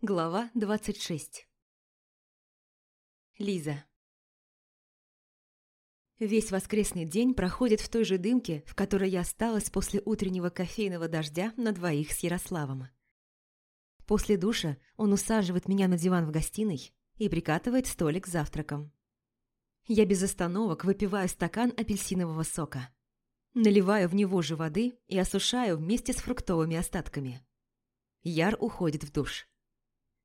Глава 26 Лиза Весь воскресный день проходит в той же дымке, в которой я осталась после утреннего кофейного дождя на двоих с Ярославом. После душа он усаживает меня на диван в гостиной и прикатывает столик с завтраком. Я без остановок выпиваю стакан апельсинового сока. Наливаю в него же воды и осушаю вместе с фруктовыми остатками. Яр уходит в душ.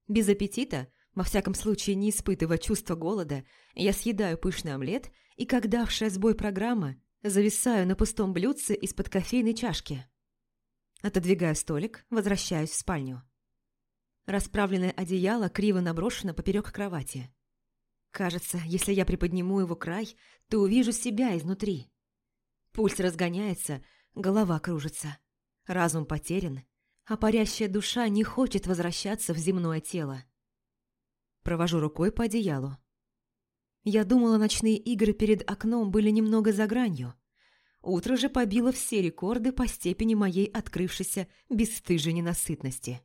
Без аппетита, во всяком случае не испытывая чувства голода, я съедаю пышный омлет и, как давшая сбой программа, зависаю на пустом блюдце из-под кофейной чашки. Отодвигаю столик, возвращаюсь в спальню. Расправленное одеяло криво наброшено поперек кровати. Кажется, если я приподниму его край, то увижу себя изнутри. Пульс разгоняется, голова кружится. Разум потерян, а парящая душа не хочет возвращаться в земное тело. Провожу рукой по одеялу. Я думала, ночные игры перед окном были немного за гранью. Утро же побило все рекорды по степени моей открывшейся бесстыжей ненасытности.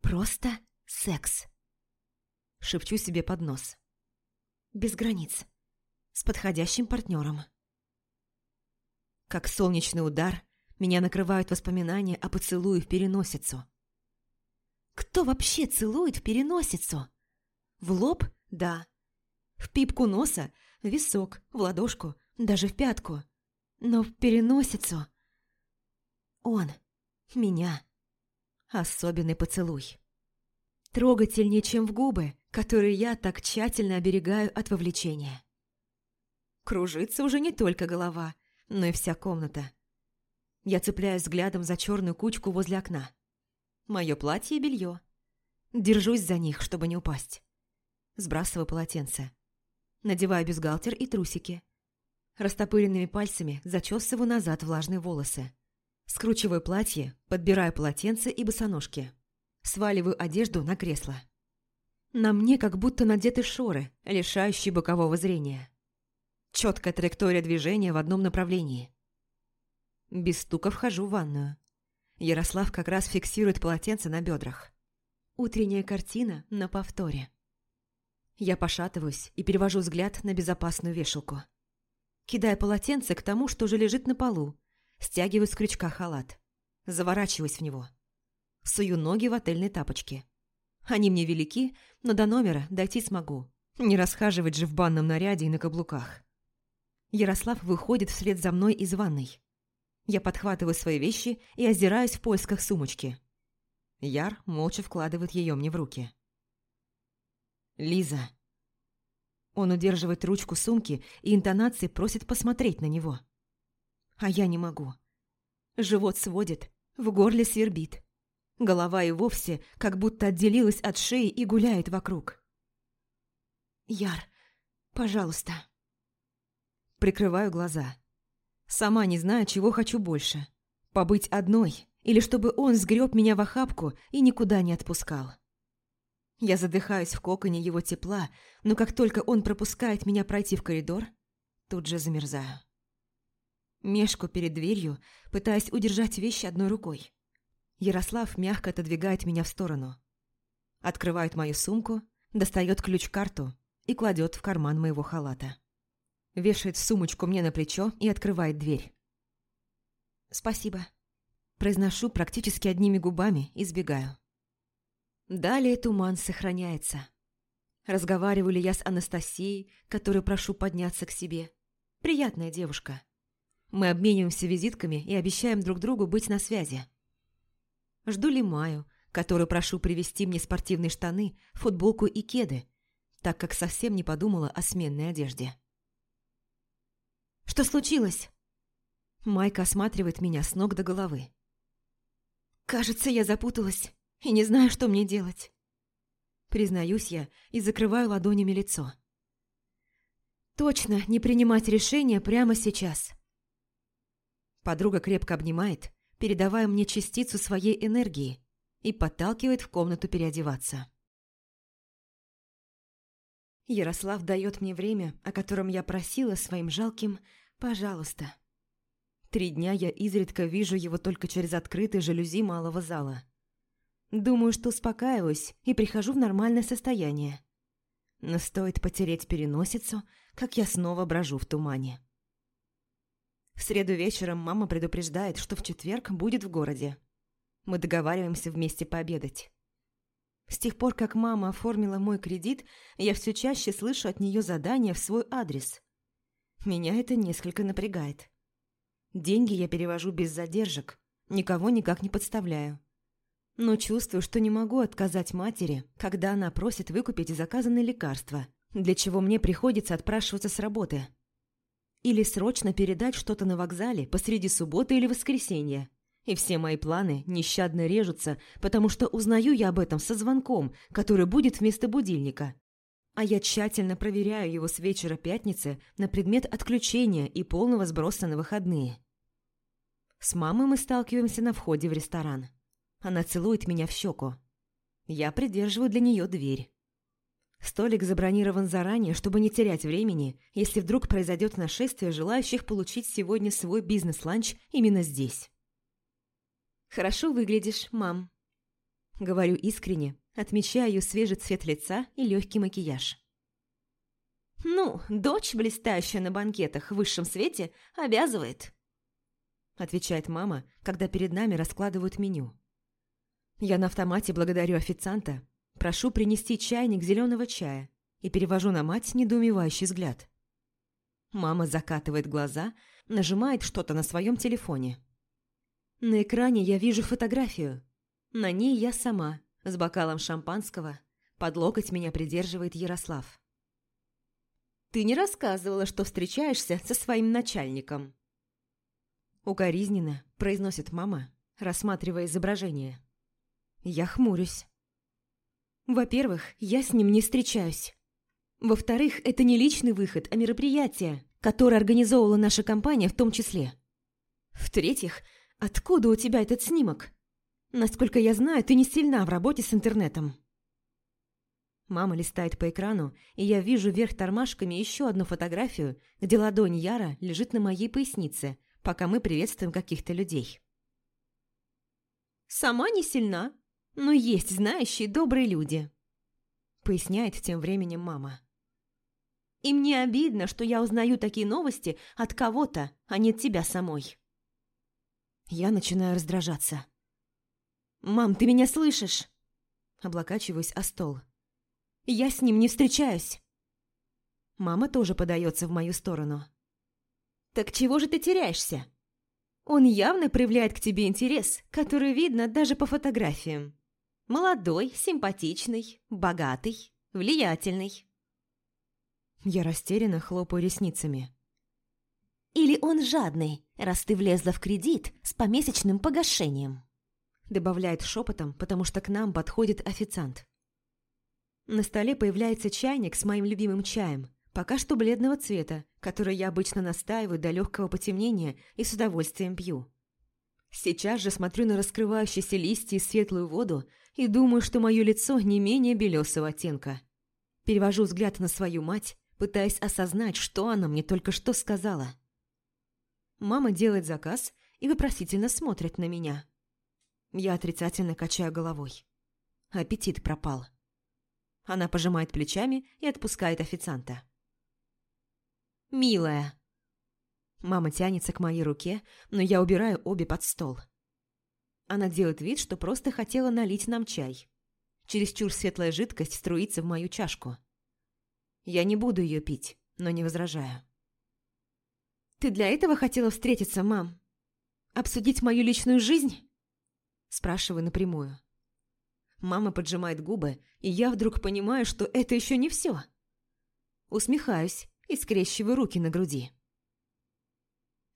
«Просто секс», — шепчу себе под нос. «Без границ. С подходящим партнером». Как солнечный удар, меня накрывают воспоминания о поцелуе в переносицу. Кто вообще целует в переносицу? В лоб – да. В пипку носа – в висок, в ладошку, даже в пятку. Но в переносицу – он, меня. Особенный поцелуй. Трогательнее, чем в губы, которые я так тщательно оберегаю от вовлечения. Кружится уже не только голова, но и вся комната. Я цепляюсь взглядом за черную кучку возле окна. Мое платье и белье. Держусь за них, чтобы не упасть. Сбрасываю полотенце. Надеваю бюстгальтер и трусики. Растопыренными пальцами зачесываю назад влажные волосы. Скручиваю платье, подбираю полотенце и босоножки. Сваливаю одежду на кресло. На мне как будто надеты шоры, лишающие бокового зрения. Четкая траектория движения в одном направлении. Без стука вхожу в ванную. Ярослав как раз фиксирует полотенце на бедрах. Утренняя картина на повторе. Я пошатываюсь и перевожу взгляд на безопасную вешалку. Кидая полотенце к тому, что уже лежит на полу, стягиваю с крючка халат. Заворачиваюсь в него. Сую ноги в отельные тапочки. Они мне велики, но до номера дойти смогу. Не расхаживать же в банном наряде и на каблуках. Ярослав выходит вслед за мной из ванной. Я подхватываю свои вещи и озираюсь в поисках сумочки. Яр молча вкладывает ее мне в руки. «Лиза». Он удерживает ручку сумки и интонацией просит посмотреть на него. А я не могу. Живот сводит, в горле свербит. Голова и вовсе как будто отделилась от шеи и гуляет вокруг. «Яр, пожалуйста». Прикрываю глаза. Сама не знаю, чего хочу больше. Побыть одной или чтобы он сгреб меня в охапку и никуда не отпускал. Я задыхаюсь в коконе его тепла, но как только он пропускает меня пройти в коридор, тут же замерзаю. Мешку перед дверью, пытаясь удержать вещи одной рукой. Ярослав мягко отодвигает меня в сторону. Открывает мою сумку, достает ключ-карту и кладет в карман моего халата вешает сумочку мне на плечо и открывает дверь. «Спасибо». Произношу практически одними губами и сбегаю. Далее туман сохраняется. Разговариваю ли я с Анастасией, которую прошу подняться к себе. Приятная девушка. Мы обмениваемся визитками и обещаем друг другу быть на связи. Жду ли Маю, которую прошу привезти мне спортивные штаны, футболку и кеды, так как совсем не подумала о сменной одежде. Что случилось?» Майка осматривает меня с ног до головы. «Кажется, я запуталась и не знаю, что мне делать». Признаюсь я и закрываю ладонями лицо. «Точно не принимать решение прямо сейчас». Подруга крепко обнимает, передавая мне частицу своей энергии и подталкивает в комнату переодеваться. Ярослав дает мне время, о котором я просила своим жалким «пожалуйста». Три дня я изредка вижу его только через открытые жалюзи малого зала. Думаю, что успокаиваюсь и прихожу в нормальное состояние. Но стоит потереть переносицу, как я снова брожу в тумане. В среду вечером мама предупреждает, что в четверг будет в городе. Мы договариваемся вместе пообедать. С тех пор, как мама оформила мой кредит, я все чаще слышу от нее задания в свой адрес. Меня это несколько напрягает. Деньги я перевожу без задержек, никого никак не подставляю. Но чувствую, что не могу отказать матери, когда она просит выкупить заказанные лекарства, для чего мне приходится отпрашиваться с работы. Или срочно передать что-то на вокзале посреди субботы или воскресенья. И все мои планы нещадно режутся, потому что узнаю я об этом со звонком, который будет вместо будильника. А я тщательно проверяю его с вечера пятницы на предмет отключения и полного сброса на выходные. С мамой мы сталкиваемся на входе в ресторан. Она целует меня в щеку. Я придерживаю для нее дверь. Столик забронирован заранее, чтобы не терять времени, если вдруг произойдет нашествие желающих получить сегодня свой бизнес-ланч именно здесь. «Хорошо выглядишь, мам», — говорю искренне, отмечая ее свежий цвет лица и легкий макияж. «Ну, дочь, блистающая на банкетах в высшем свете, обязывает», — отвечает мама, когда перед нами раскладывают меню. Я на автомате благодарю официанта, прошу принести чайник зеленого чая и перевожу на мать недоумевающий взгляд. Мама закатывает глаза, нажимает что-то на своем телефоне. На экране я вижу фотографию. На ней я сама, с бокалом шампанского. Под локоть меня придерживает Ярослав. «Ты не рассказывала, что встречаешься со своим начальником?» Укоризненно произносит мама, рассматривая изображение. Я хмурюсь. Во-первых, я с ним не встречаюсь. Во-вторых, это не личный выход, а мероприятие, которое организовывала наша компания в том числе. В-третьих, откуда у тебя этот снимок? Насколько я знаю, ты не сильна в работе с интернетом. Мама листает по экрану, и я вижу вверх тормашками еще одну фотографию, где ладонь Яра лежит на моей пояснице, пока мы приветствуем каких-то людей. «Сама не сильна», но есть знающие добрые люди», — поясняет тем временем мама. «И мне обидно, что я узнаю такие новости от кого-то, а не от тебя самой». Я начинаю раздражаться. «Мам, ты меня слышишь?» Облокачиваюсь о стол. «Я с ним не встречаюсь». Мама тоже подается в мою сторону. «Так чего же ты теряешься? Он явно проявляет к тебе интерес, который видно даже по фотографиям. Молодой, симпатичный, богатый, влиятельный. Я растерянно хлопаю ресницами. Или он жадный, раз ты влезла в кредит с помесячным погашением. Добавляет шепотом, потому что к нам подходит официант. На столе появляется чайник с моим любимым чаем, пока что бледного цвета, который я обычно настаиваю до легкого потемнения и с удовольствием пью. Сейчас же смотрю на раскрывающиеся листья и светлую воду и думаю, что мое лицо не менее белесого оттенка. Перевожу взгляд на свою мать, пытаясь осознать, что она мне только что сказала. Мама делает заказ и вопросительно смотрит на меня. Я отрицательно качаю головой. Аппетит пропал. Она пожимает плечами и отпускает официанта. «Милая!» Мама тянется к моей руке, но я убираю обе под стол. Она делает вид, что просто хотела налить нам чай. Чересчур светлая жидкость струится в мою чашку. Я не буду ее пить, но не возражаю. «Ты для этого хотела встретиться, мам? Обсудить мою личную жизнь?» Спрашиваю напрямую. Мама поджимает губы, и я вдруг понимаю, что это еще не все. Усмехаюсь и скрещиваю руки на груди.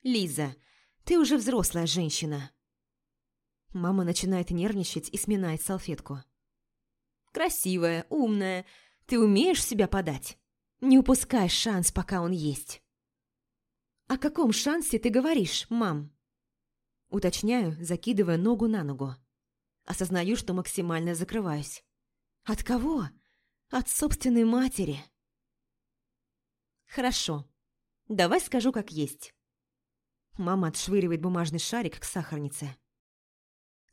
«Лиза, ты уже взрослая женщина. Мама начинает нервничать и сминает салфетку. «Красивая, умная. Ты умеешь себя подать? Не упускай шанс, пока он есть». «О каком шансе ты говоришь, мам?» Уточняю, закидывая ногу на ногу. Осознаю, что максимально закрываюсь. «От кого? От собственной матери». «Хорошо. Давай скажу, как есть». Мама отшвыривает бумажный шарик к сахарнице.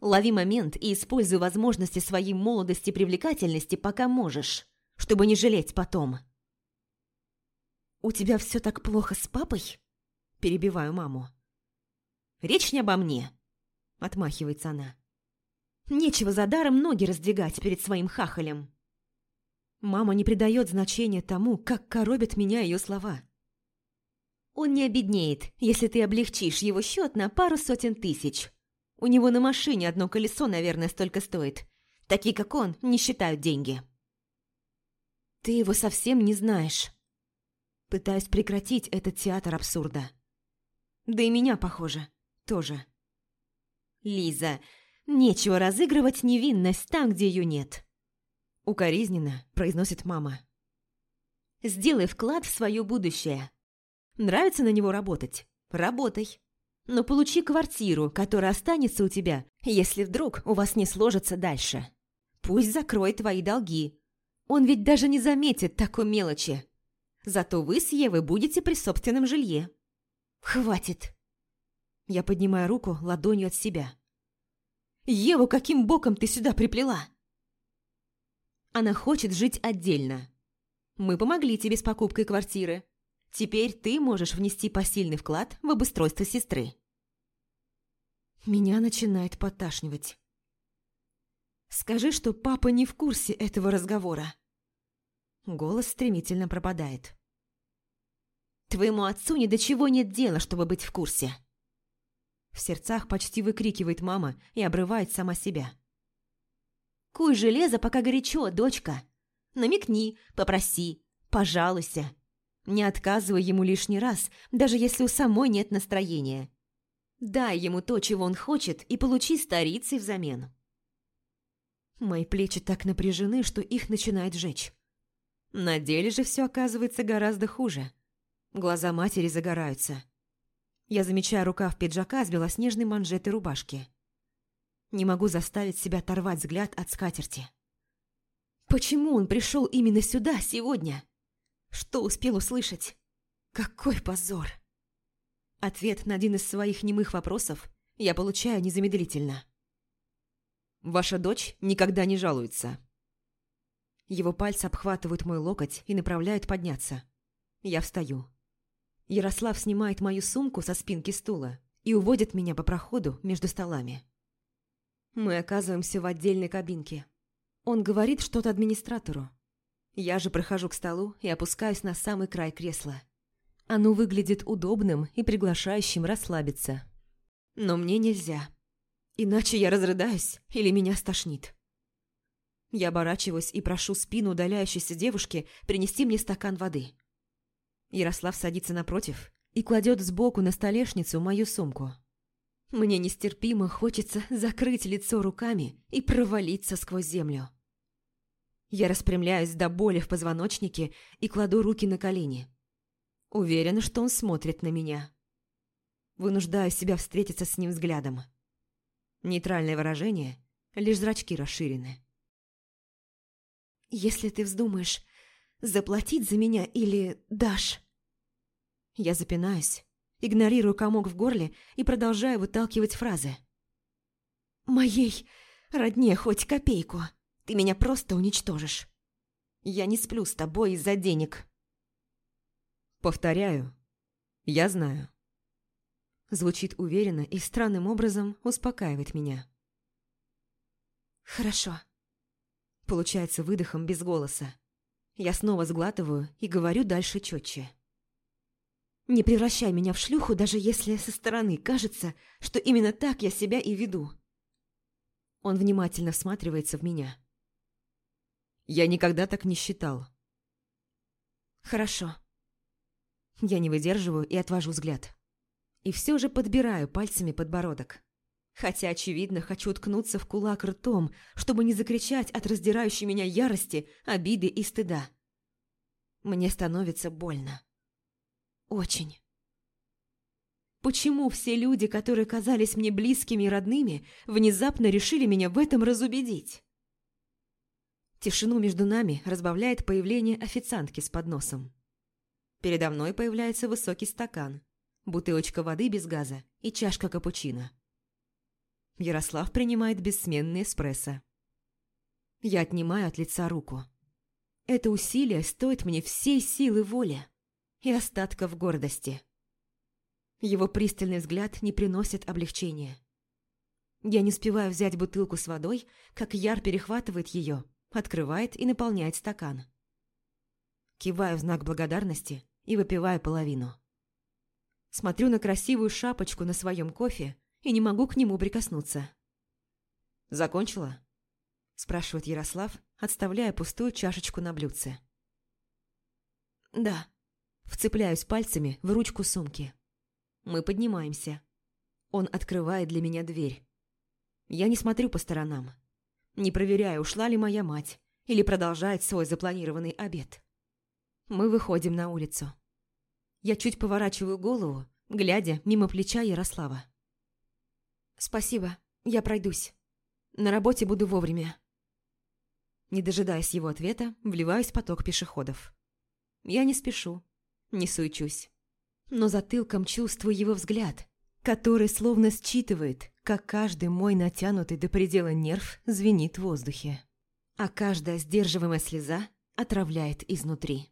Лови момент и используй возможности своей молодости и привлекательности, пока можешь, чтобы не жалеть потом. «У тебя все так плохо с папой?» Перебиваю маму. «Речь не обо мне», — отмахивается она. «Нечего за даром ноги раздвигать перед своим хахалем». Мама не придает значения тому, как коробят меня ее слова. Он не обеднеет, если ты облегчишь его счет на пару сотен тысяч. У него на машине одно колесо, наверное, столько стоит. Такие, как он, не считают деньги. Ты его совсем не знаешь. Пытаюсь прекратить этот театр абсурда. Да и меня, похоже, тоже. Лиза, нечего разыгрывать невинность там, где ее нет. Укоризненно произносит мама. Сделай вклад в свое будущее. Нравится на него работать? Работай. Но получи квартиру, которая останется у тебя, если вдруг у вас не сложится дальше. Пусть закроет твои долги. Он ведь даже не заметит такой мелочи. Зато вы с Евой будете при собственном жилье. Хватит. Я поднимаю руку ладонью от себя. Еву каким боком ты сюда приплела? Она хочет жить отдельно. Мы помогли тебе с покупкой квартиры. Теперь ты можешь внести посильный вклад в обустройство сестры. Меня начинает поташнивать. Скажи, что папа не в курсе этого разговора. Голос стремительно пропадает. Твоему отцу ни до чего нет дела, чтобы быть в курсе. В сердцах почти выкрикивает мама и обрывает сама себя. Куй железо, пока горячо, дочка. Намекни, попроси, пожалуйся. Не отказывай ему лишний раз, даже если у самой нет настроения. Дай ему то, чего он хочет, и получи старицей взамен. Мои плечи так напряжены, что их начинает жечь. На деле же все оказывается гораздо хуже. Глаза матери загораются. Я замечаю рукав пиджака с белоснежной манжетой рубашки. Не могу заставить себя оторвать взгляд от скатерти. Почему он пришел именно сюда сегодня? Что успел услышать? Какой позор! Ответ на один из своих немых вопросов я получаю незамедлительно. Ваша дочь никогда не жалуется. Его пальцы обхватывают мой локоть и направляют подняться. Я встаю. Ярослав снимает мою сумку со спинки стула и уводит меня по проходу между столами. Мы оказываемся в отдельной кабинке. Он говорит что-то администратору. Я же прохожу к столу и опускаюсь на самый край кресла. Оно выглядит удобным и приглашающим расслабиться. Но мне нельзя. Иначе я разрыдаюсь или меня стошнит. Я оборачиваюсь и прошу спину удаляющейся девушки принести мне стакан воды. Ярослав садится напротив и кладет сбоку на столешницу мою сумку. Мне нестерпимо хочется закрыть лицо руками и провалиться сквозь землю. Я распрямляюсь до боли в позвоночнике и кладу руки на колени. Уверена, что он смотрит на меня. Вынуждаю себя встретиться с ним взглядом. Нейтральное выражение, лишь зрачки расширены. «Если ты вздумаешь заплатить за меня или дашь...» Я запинаюсь, игнорирую комок в горле и продолжаю выталкивать фразы. «Моей родне хоть копейку!» Ты меня просто уничтожишь. Я не сплю с тобой из-за денег. Повторяю. Я знаю. Звучит уверенно и странным образом успокаивает меня. Хорошо. Получается выдохом без голоса. Я снова сглатываю и говорю дальше четче. Не превращай меня в шлюху, даже если со стороны кажется, что именно так я себя и веду. Он внимательно всматривается в меня. Я никогда так не считал. Хорошо. Я не выдерживаю и отвожу взгляд. И все же подбираю пальцами подбородок. Хотя, очевидно, хочу уткнуться в кулак ртом, чтобы не закричать от раздирающей меня ярости, обиды и стыда. Мне становится больно. Очень. Почему все люди, которые казались мне близкими и родными, внезапно решили меня в этом разубедить? Тишину между нами разбавляет появление официантки с подносом. Передо мной появляется высокий стакан, бутылочка воды без газа и чашка капучино. Ярослав принимает бессменный эспрессо. Я отнимаю от лица руку. Это усилие стоит мне всей силы воли и остатков гордости. Его пристальный взгляд не приносит облегчения. Я не успеваю взять бутылку с водой, как Яр перехватывает ее, открывает и наполняет стакан. Киваю в знак благодарности и выпиваю половину. Смотрю на красивую шапочку на своем кофе и не могу к нему прикоснуться. «Закончила?» – спрашивает Ярослав, отставляя пустую чашечку на блюдце. «Да». Вцепляюсь пальцами в ручку сумки. Мы поднимаемся. Он открывает для меня дверь. Я не смотрю по сторонам. Не проверяю, ушла ли моя мать или продолжает свой запланированный обед. Мы выходим на улицу. Я чуть поворачиваю голову, глядя мимо плеча Ярослава. «Спасибо, я пройдусь. На работе буду вовремя». Не дожидаясь его ответа, вливаюсь в поток пешеходов. Я не спешу, не суечусь. Но затылком чувствую его взгляд, который словно считывает, как каждый мой натянутый до предела нерв звенит в воздухе. А каждая сдерживаемая слеза отравляет изнутри.